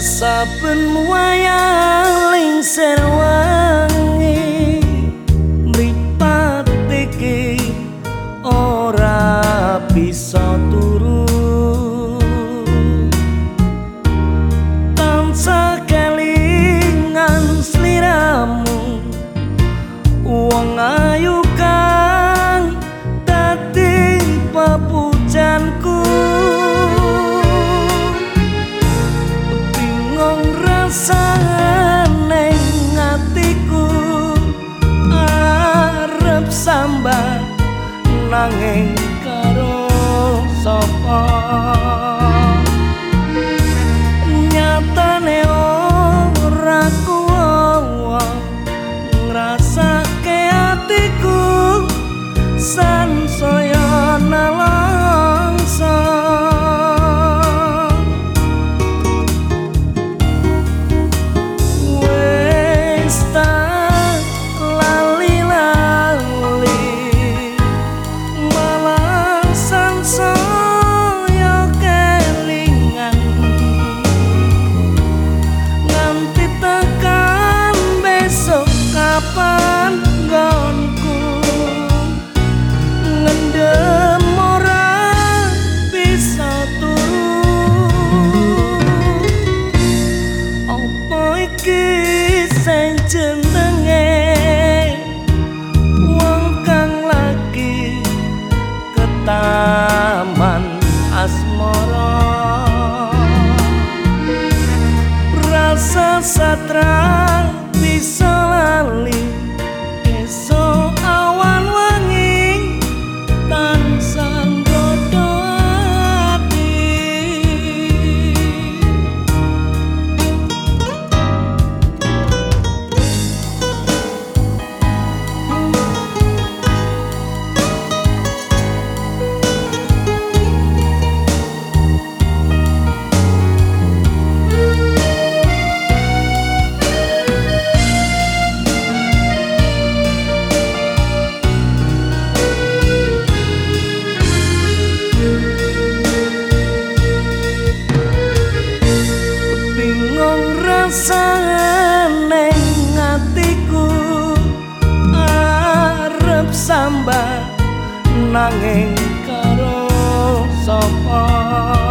saben wayaling serwangi nanging karo sapa rasane ngatiku arep sambat nanging karo sapa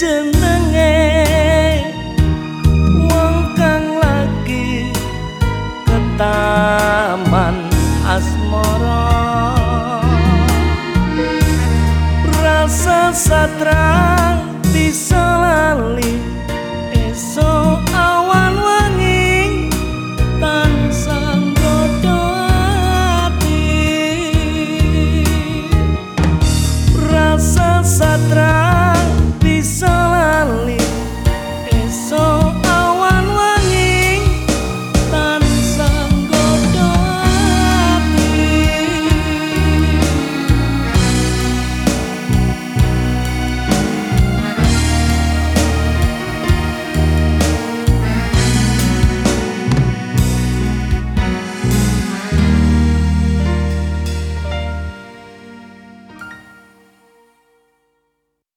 jenenge? Wong kang lagi ketaman asmara. Rasa satra